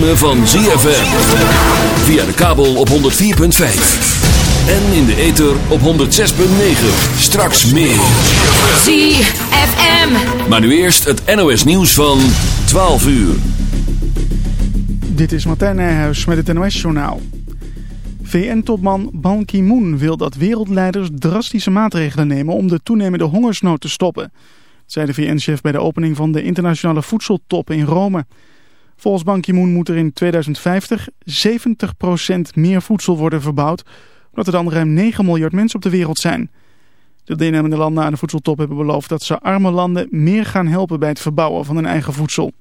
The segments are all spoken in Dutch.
ritme van ZFM. Via de kabel op 104.5. En in de ether op 106.9. Straks meer. ZFM. Maar nu eerst het NOS nieuws van 12 uur. Dit is Martijn Nijhuis met het NOS-journaal. VN-topman Ban Ki-moon wil dat wereldleiders drastische maatregelen nemen om de toenemende hongersnood te stoppen. Dat zei de VN-chef bij de opening van de internationale voedseltop in Rome. Volgens Ban Ki-moon moet er in 2050 70% meer voedsel worden verbouwd, omdat er dan ruim 9 miljard mensen op de wereld zijn. De deelnemende landen aan de voedseltop hebben beloofd dat ze arme landen meer gaan helpen bij het verbouwen van hun eigen voedsel.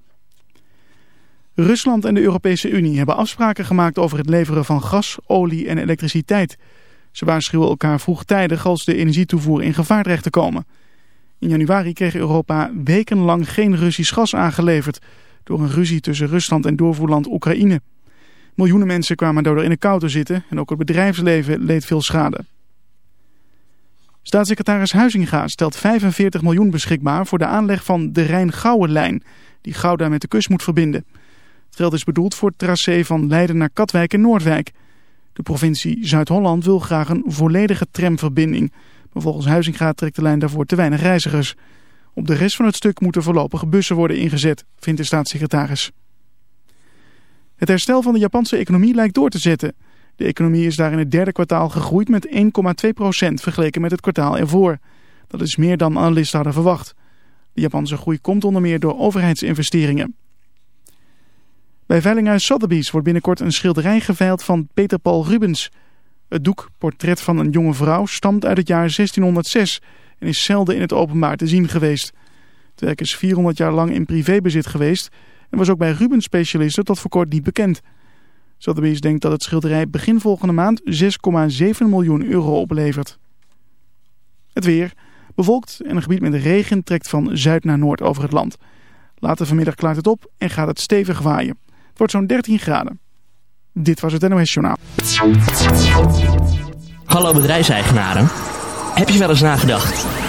Rusland en de Europese Unie hebben afspraken gemaakt over het leveren van gas, olie en elektriciteit. Ze waarschuwen elkaar vroegtijdig als de energietoevoer in gevaar dreigt te komen. In januari kreeg Europa wekenlang geen Russisch gas aangeleverd... door een ruzie tussen Rusland en doorvoerland Oekraïne. Miljoenen mensen kwamen daardoor in de kou te zitten... en ook het bedrijfsleven leed veel schade. Staatssecretaris Huizinga stelt 45 miljoen beschikbaar... voor de aanleg van de Rijn-Gouwen-lijn... die Gouda met de kust moet verbinden... Het geld is bedoeld voor het tracé van Leiden naar Katwijk en Noordwijk. De provincie Zuid-Holland wil graag een volledige tramverbinding. Maar volgens Huizinga trekt de lijn daarvoor te weinig reizigers. Op de rest van het stuk moeten voorlopige bussen worden ingezet, vindt de staatssecretaris. Het herstel van de Japanse economie lijkt door te zetten. De economie is daar in het derde kwartaal gegroeid met 1,2% vergeleken met het kwartaal ervoor. Dat is meer dan analisten hadden verwacht. De Japanse groei komt onder meer door overheidsinvesteringen. Bij Veilinghuis Sotheby's wordt binnenkort een schilderij geveild van Peter Paul Rubens. Het doek, portret van een jonge vrouw, stamt uit het jaar 1606 en is zelden in het openbaar te zien geweest. Het werk is 400 jaar lang in privébezit geweest en was ook bij Rubens specialisten tot voor kort niet bekend. Sotheby's denkt dat het schilderij begin volgende maand 6,7 miljoen euro oplevert. Het weer. Bewolkt en een gebied met regen trekt van zuid naar noord over het land. Later vanmiddag klaart het op en gaat het stevig waaien. Het wordt zo'n 13 graden. Dit was het NOS Journaal. Hallo bedrijfseigenaren. Heb je wel eens nagedacht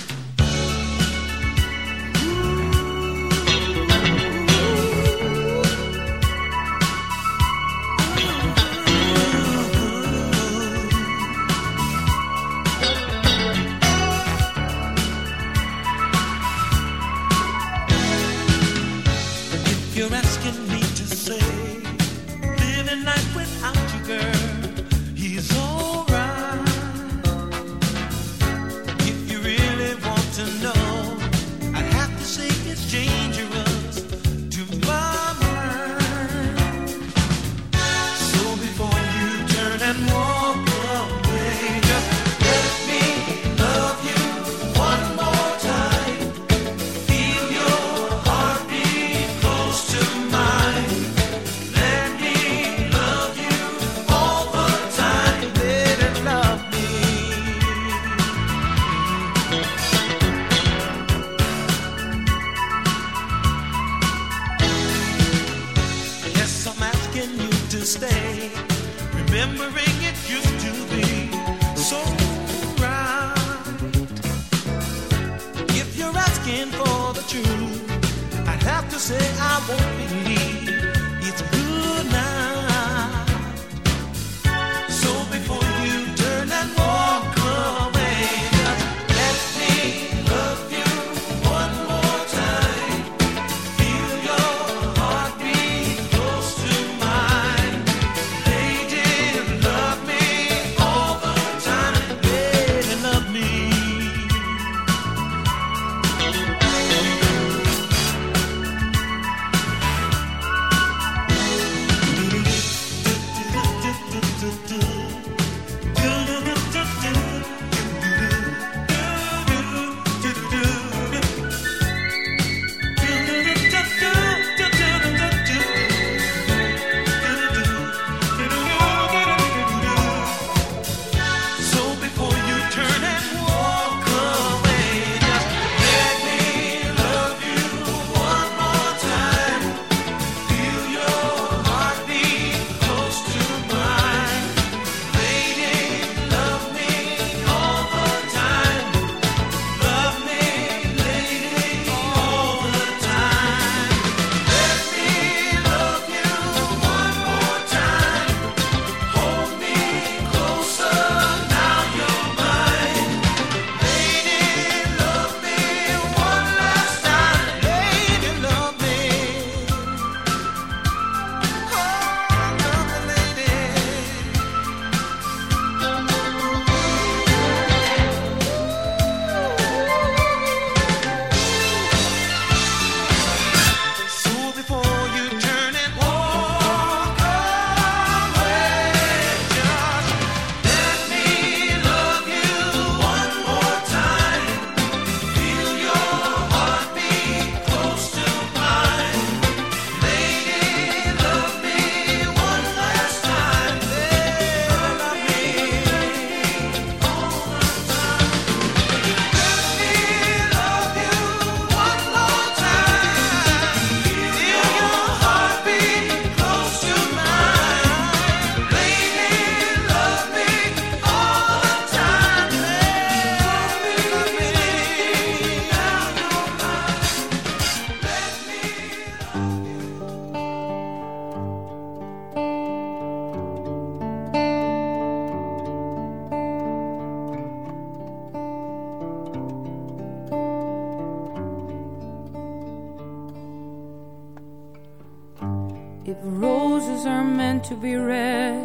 to be red,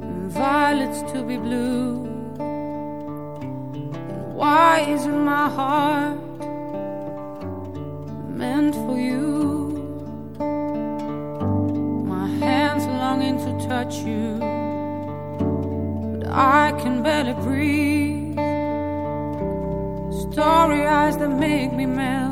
and violets to be blue. And why isn't my heart meant for you? My hands longing to touch you, but I can barely breathe. Story eyes that make me melt.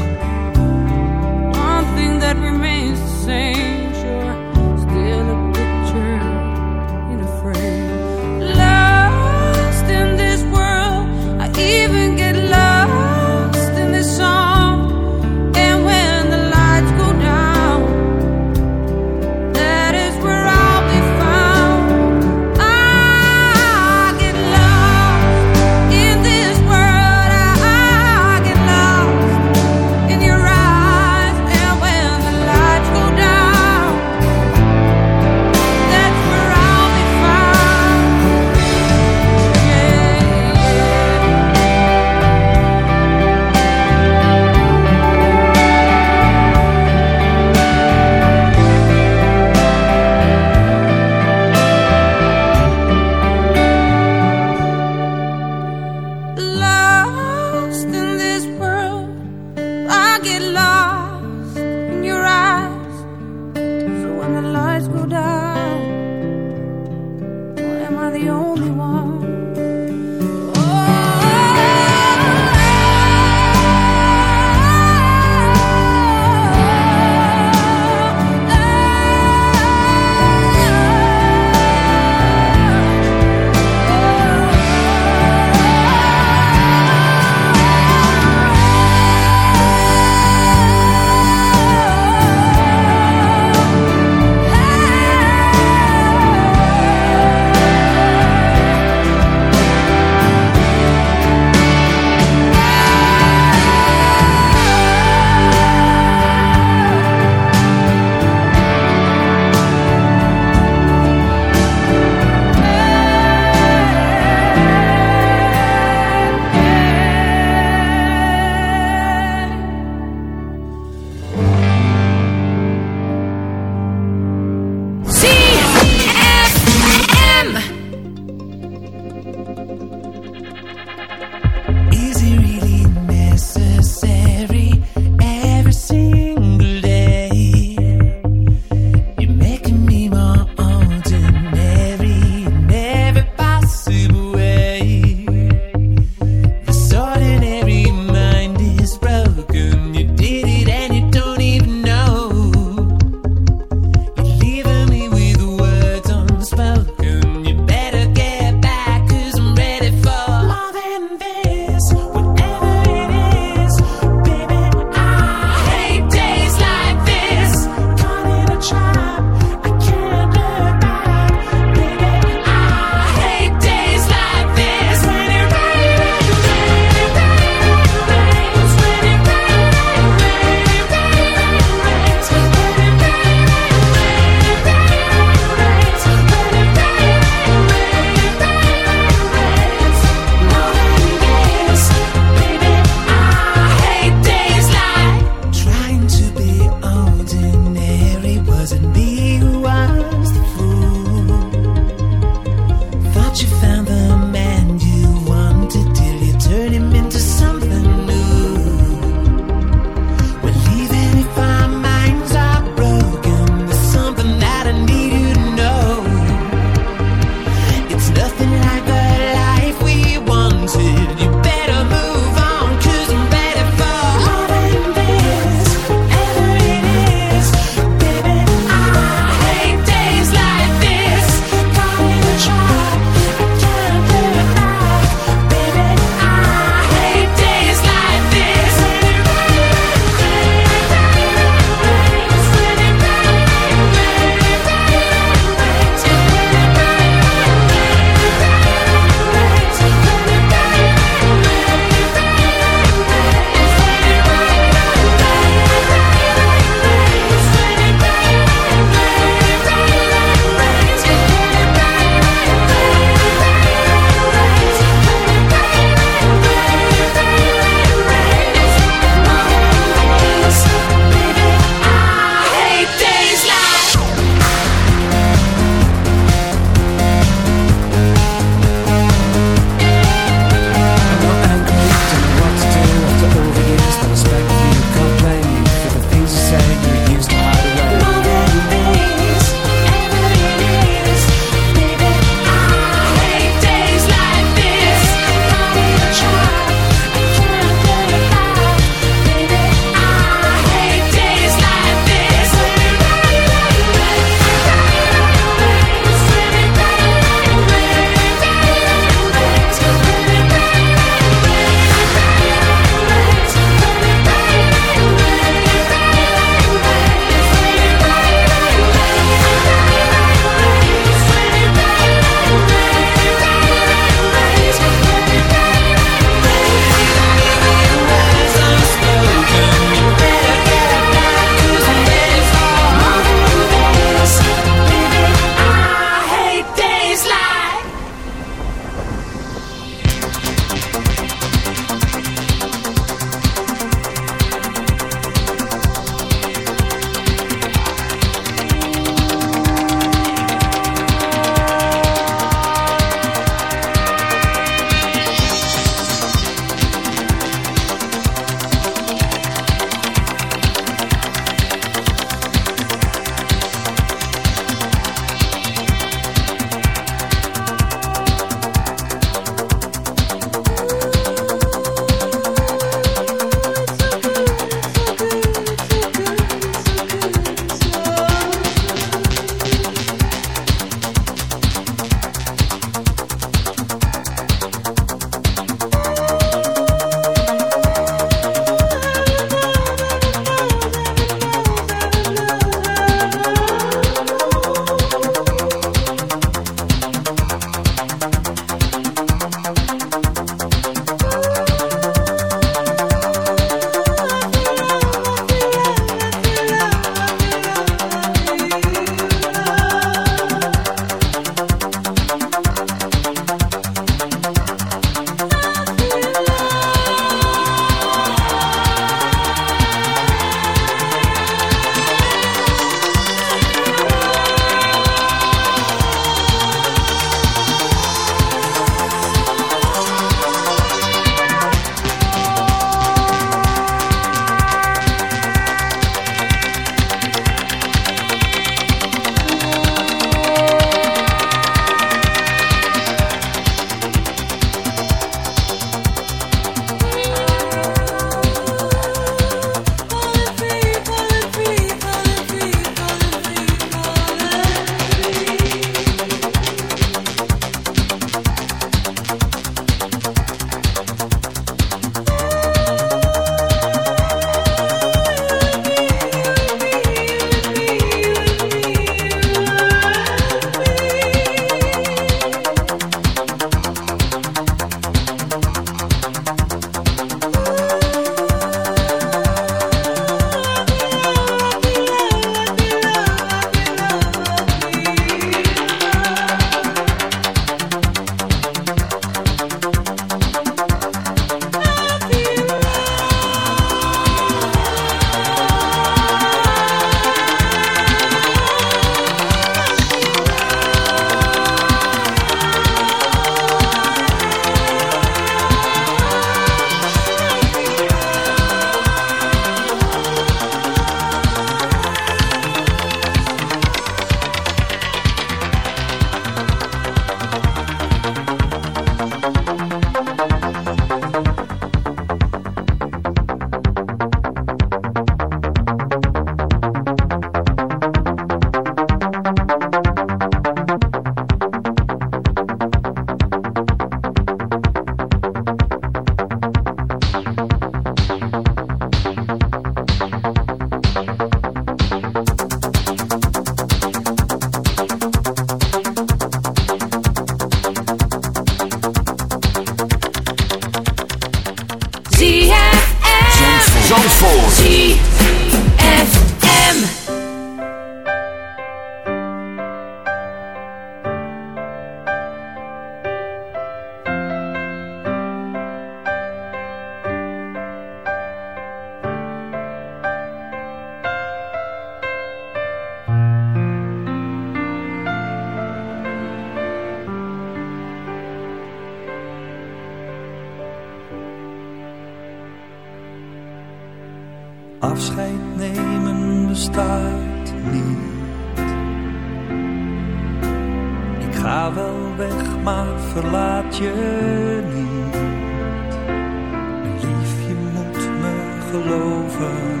geloven,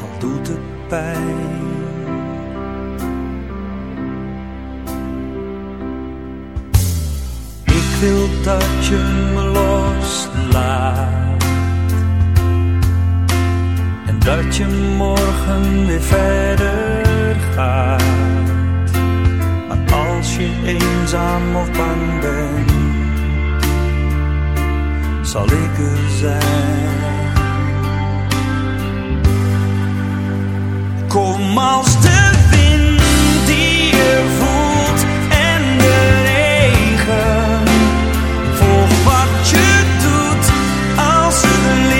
al doet het pijn. Ik wil dat je me loslaat en dat je morgen weer verder gaat. Maar als je eenzaam of bang bent zal ik er zijn. Kom als de wind die je voelt en de regen. Volg wat je doet als het.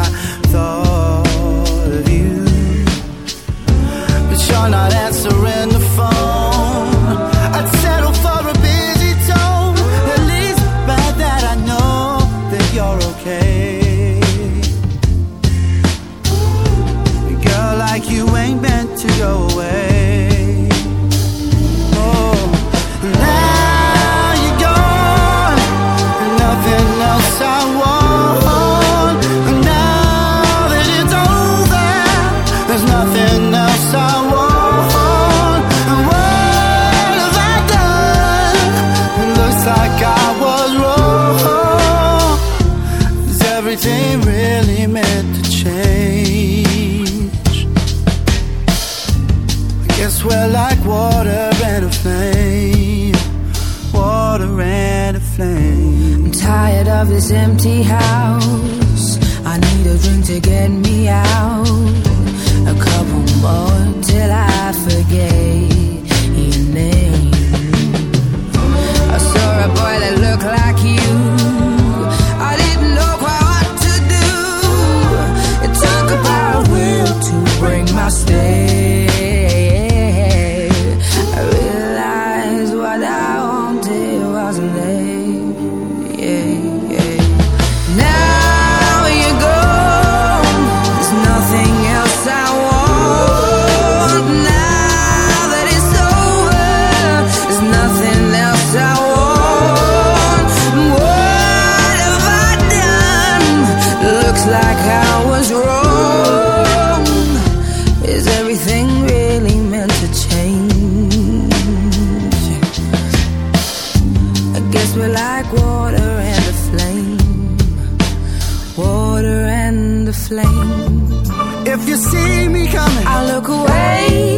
I thought of you. But you're not. We how like water and a flame. Water and a flame. If you see me coming, I'll look away.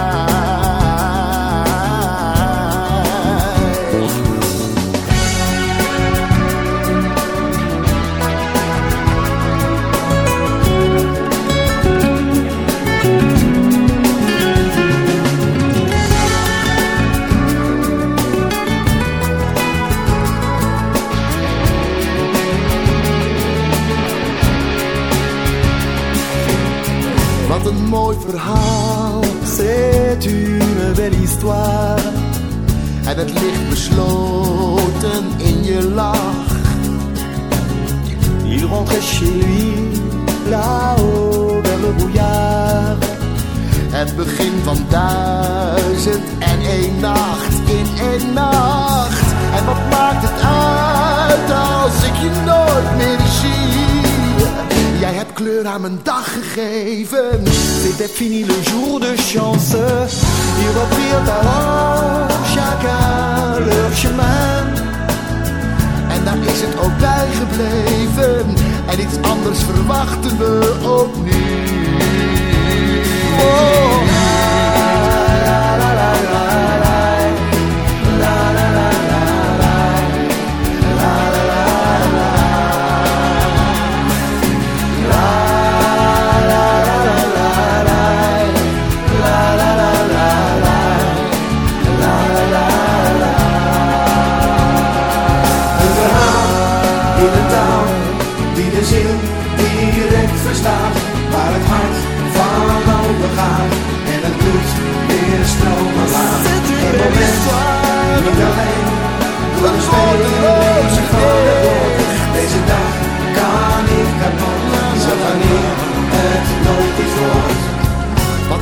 wachten.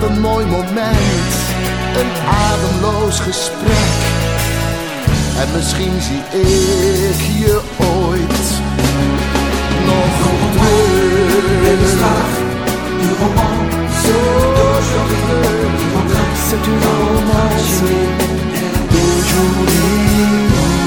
Een mooi moment, een ademloos gesprek. En misschien zie ik je ooit nog op terug. uw roman, c'est une romance d'aujourd'hui.